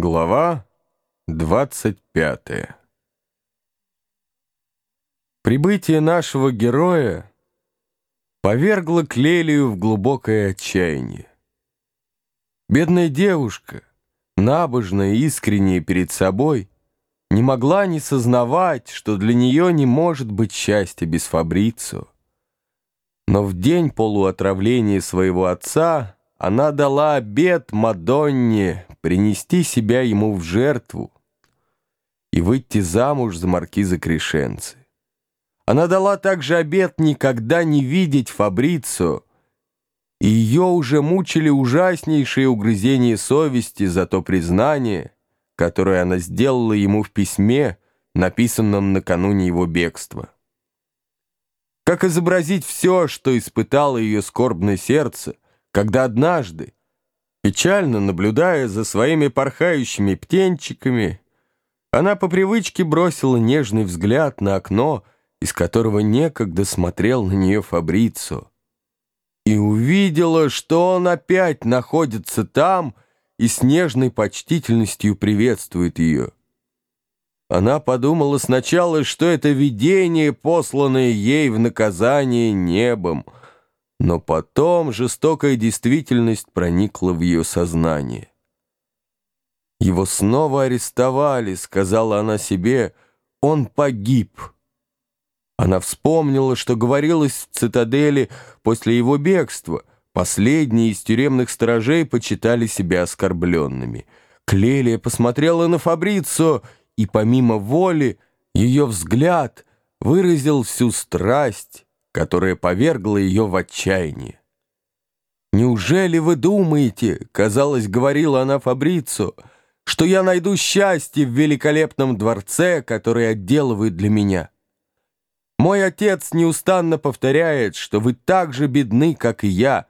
Глава 25 Прибытие нашего героя повергло Клелию в глубокое отчаяние. Бедная девушка, набожная и искренняя перед собой, не могла не сознавать, что для нее не может быть счастья без Фабрицу. Но в день полуотравления своего отца она дала обет Мадонне принести себя ему в жертву и выйти замуж за маркиза Крешенцы. Она дала также обет никогда не видеть Фабрицо, и ее уже мучили ужаснейшие угрызения совести за то признание, которое она сделала ему в письме, написанном накануне его бегства. Как изобразить все, что испытало ее скорбное сердце, когда однажды, Печально наблюдая за своими порхающими птенчиками, она по привычке бросила нежный взгляд на окно, из которого некогда смотрел на нее Фабрицо, и увидела, что он опять находится там и с нежной почтительностью приветствует ее. Она подумала сначала, что это видение, посланное ей в наказание небом — но потом жестокая действительность проникла в ее сознание. «Его снова арестовали», — сказала она себе, — «он погиб». Она вспомнила, что говорилось в цитадели после его бегства. Последние из тюремных сторожей почитали себя оскорбленными. Клелия посмотрела на Фабрицо, и помимо воли ее взгляд выразил всю страсть, которое повергло ее в отчаяние. «Неужели вы думаете, — казалось, говорила она Фабрицу, — что я найду счастье в великолепном дворце, который отделывают для меня? Мой отец неустанно повторяет, что вы так же бедны, как и я,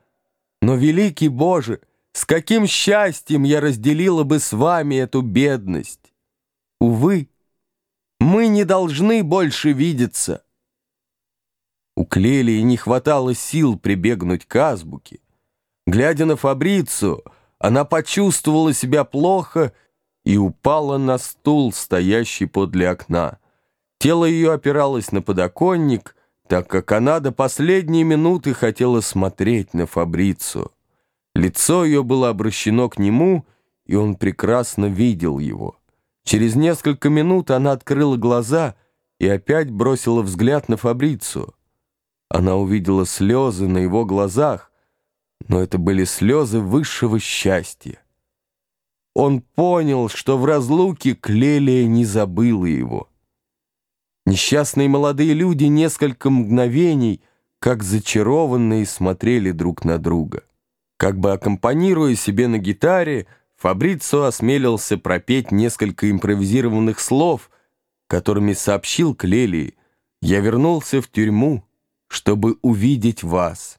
но, великий Боже, с каким счастьем я разделила бы с вами эту бедность! Увы, мы не должны больше видеться». У Клелии не хватало сил прибегнуть к азбуке. Глядя на Фабрицу, она почувствовала себя плохо и упала на стул, стоящий подле окна. Тело ее опиралось на подоконник, так как она до последней минуты хотела смотреть на Фабрицу. Лицо ее было обращено к нему, и он прекрасно видел его. Через несколько минут она открыла глаза и опять бросила взгляд на Фабрицу. Она увидела слезы на его глазах, но это были слезы высшего счастья. Он понял, что в разлуке Клелия не забыла его. Несчастные молодые люди несколько мгновений, как зачарованные, смотрели друг на друга. Как бы аккомпанируя себе на гитаре, Фабрицо осмелился пропеть несколько импровизированных слов, которыми сообщил Клелии «Я вернулся в тюрьму» чтобы увидеть вас.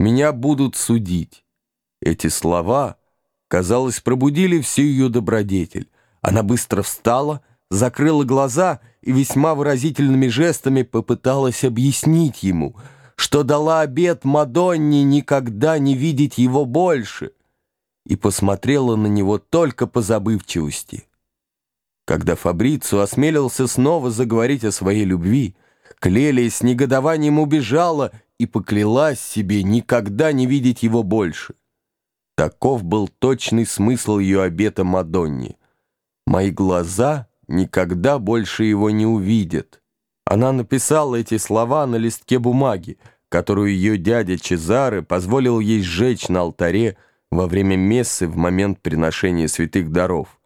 Меня будут судить». Эти слова, казалось, пробудили всю ее добродетель. Она быстро встала, закрыла глаза и весьма выразительными жестами попыталась объяснить ему, что дала обет Мадонне никогда не видеть его больше, и посмотрела на него только по забывчивости. Когда Фабрицу осмелился снова заговорить о своей любви, Клелия с негодованием убежала и поклялась себе никогда не видеть его больше. Таков был точный смысл ее обета Мадонне. «Мои глаза никогда больше его не увидят». Она написала эти слова на листке бумаги, которую ее дядя Чезаре позволил ей сжечь на алтаре во время мессы в момент приношения святых даров.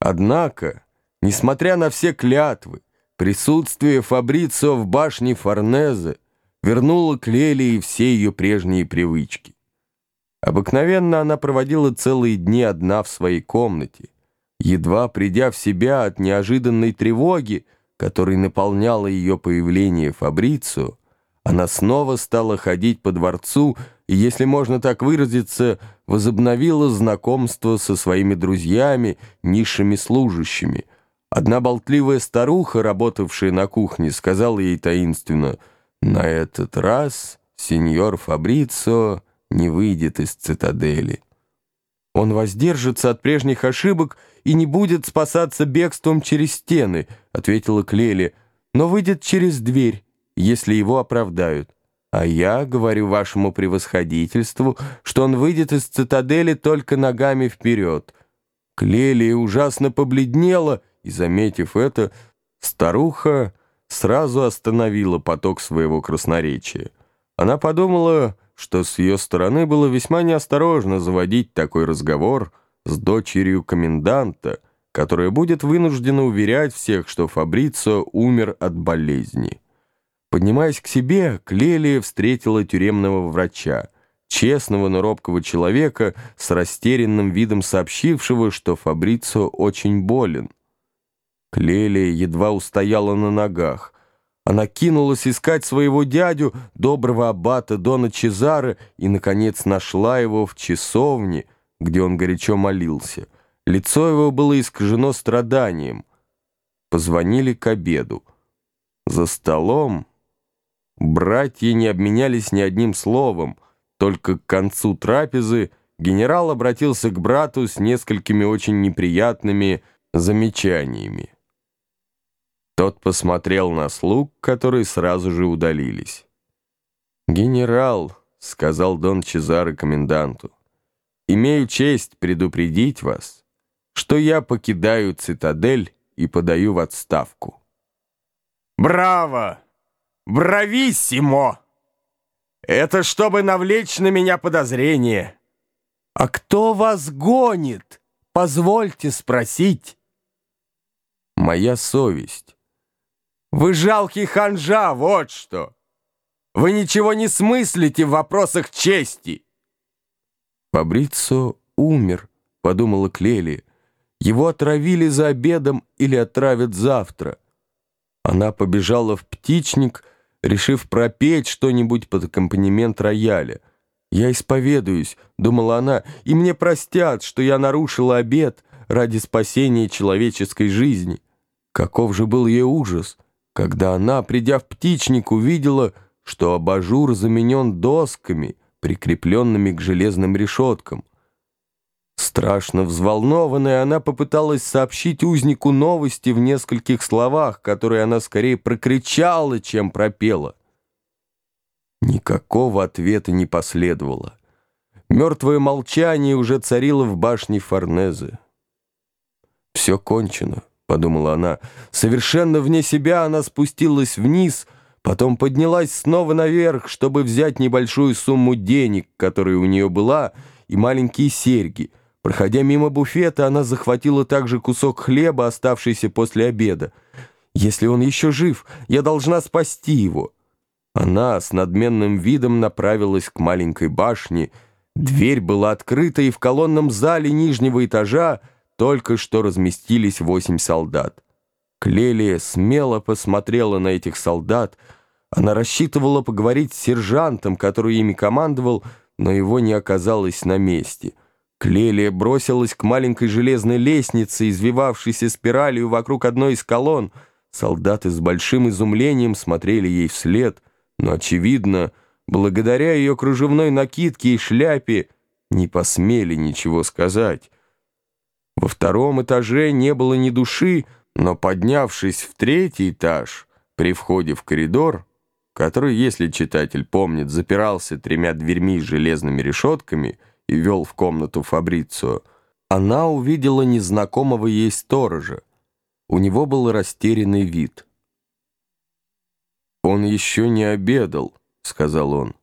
Однако, несмотря на все клятвы, Присутствие Фабрицио в башне Форнезе вернуло к Лелии все ее прежние привычки. Обыкновенно она проводила целые дни одна в своей комнате. Едва придя в себя от неожиданной тревоги, которой наполняло ее появление Фабрицио, она снова стала ходить по дворцу и, если можно так выразиться, возобновила знакомство со своими друзьями, низшими служащими – Одна болтливая старуха, работавшая на кухне, сказала ей таинственно, «На этот раз сеньор Фабрицо не выйдет из цитадели. Он воздержится от прежних ошибок и не будет спасаться бегством через стены», — ответила Клели, «но выйдет через дверь, если его оправдают. А я говорю вашему превосходительству, что он выйдет из цитадели только ногами вперед». Клелия ужасно побледнела, и, заметив это, старуха сразу остановила поток своего красноречия. Она подумала, что с ее стороны было весьма неосторожно заводить такой разговор с дочерью коменданта, которая будет вынуждена уверять всех, что Фабрицио умер от болезни. Поднимаясь к себе, Клелия встретила тюремного врача, честного, но робкого человека с растерянным видом сообщившего, что Фабрицио очень болен. Клелия едва устояла на ногах. Она кинулась искать своего дядю, доброго аббата Дона Чезаре, и, наконец, нашла его в часовне, где он горячо молился. Лицо его было искажено страданием. Позвонили к обеду. За столом братья не обменялись ни одним словом, только к концу трапезы генерал обратился к брату с несколькими очень неприятными замечаниями. Тот посмотрел на слуг, которые сразу же удалились. «Генерал», — сказал Дон Чезаро коменданту, — «имею честь предупредить вас, что я покидаю цитадель и подаю в отставку». «Браво! Брависсимо! Это чтобы навлечь на меня подозрение. А кто вас гонит? Позвольте спросить». «Моя совесть». Вы жалкий ханжа, вот что! Вы ничего не смыслите в вопросах чести!» «Фабрицо умер», — подумала Клели. «Его отравили за обедом или отравят завтра». Она побежала в птичник, решив пропеть что-нибудь под аккомпанемент рояля. «Я исповедуюсь», — думала она, — «и мне простят, что я нарушила обед ради спасения человеческой жизни». Каков же был ее ужас! Когда она, придя в птичник, увидела, что абажур заменен досками, прикрепленными к железным решеткам. Страшно взволнованная, она попыталась сообщить узнику новости в нескольких словах, которые она скорее прокричала, чем пропела. Никакого ответа не последовало. Мертвое молчание уже царило в башне Форнезе. Все кончено подумала она. Совершенно вне себя она спустилась вниз, потом поднялась снова наверх, чтобы взять небольшую сумму денег, которая у нее была, и маленькие серьги. Проходя мимо буфета, она захватила также кусок хлеба, оставшийся после обеда. «Если он еще жив, я должна спасти его». Она с надменным видом направилась к маленькой башне. Дверь была открыта, и в колонном зале нижнего этажа только что разместились восемь солдат. Клелия смело посмотрела на этих солдат. Она рассчитывала поговорить с сержантом, который ими командовал, но его не оказалось на месте. Клелия бросилась к маленькой железной лестнице, извивавшейся спиралью вокруг одной из колонн. Солдаты с большим изумлением смотрели ей вслед, но, очевидно, благодаря ее кружевной накидке и шляпе, не посмели ничего сказать. Во втором этаже не было ни души, но поднявшись в третий этаж, при входе в коридор, который, если читатель помнит, запирался тремя дверьми с железными решетками и вел в комнату Фабрицио, она увидела незнакомого ей сторожа. У него был растерянный вид. «Он еще не обедал», — сказал он.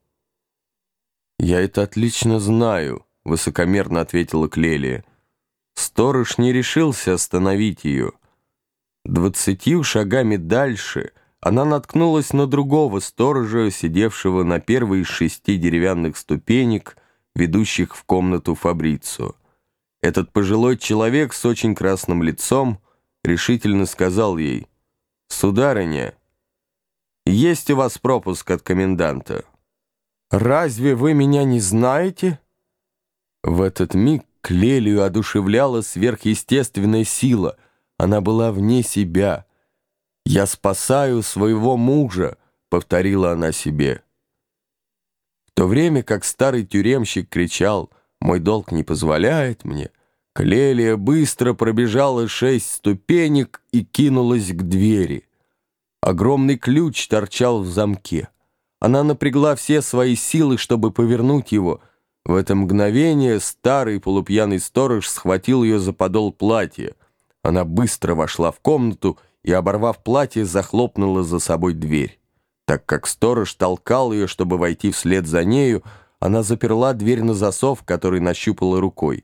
«Я это отлично знаю», — высокомерно ответила Клелия. Сторож не решился остановить ее. Двадцатью шагами дальше она наткнулась на другого сторожа, сидевшего на первой из шести деревянных ступенек, ведущих в комнату Фабрицу. Этот пожилой человек с очень красным лицом решительно сказал ей, «Сударыня, есть у вас пропуск от коменданта?» «Разве вы меня не знаете?» В этот миг Клелию одушевляла сверхъестественная сила. Она была вне себя. «Я спасаю своего мужа», — повторила она себе. В то время как старый тюремщик кричал «Мой долг не позволяет мне», Клелия быстро пробежала шесть ступенек и кинулась к двери. Огромный ключ торчал в замке. Она напрягла все свои силы, чтобы повернуть его. В это мгновение старый полупьяный сторож схватил ее за подол платья. Она быстро вошла в комнату и, оборвав платье, захлопнула за собой дверь. Так как сторож толкал ее, чтобы войти вслед за нею, она заперла дверь на засов, который нащупала рукой.